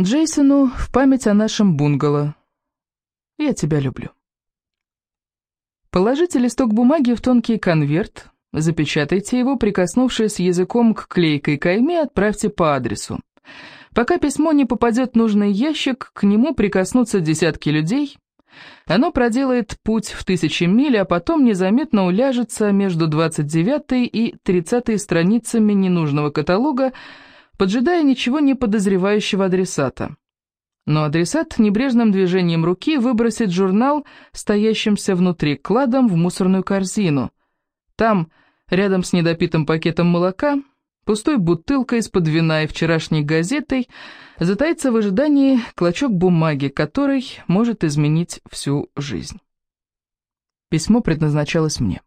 Джейсону в память о нашем бунгало. Я тебя люблю. Положите листок бумаги в тонкий конверт, запечатайте его, прикоснувшись языком к клейкой кайме, отправьте по адресу. Пока письмо не попадет в нужный ящик, к нему прикоснутся десятки людей. Оно проделает путь в тысячи миль, а потом незаметно уляжется между 29 и 30 страницами ненужного каталога, поджидая ничего не подозревающего адресата. Но адресат небрежным движением руки выбросит журнал, стоящимся внутри кладом, в мусорную корзину. Там, рядом с недопитым пакетом молока, пустой бутылкой из-под вина и вчерашней газетой, затаится в ожидании клочок бумаги, который может изменить всю жизнь. Письмо предназначалось мне.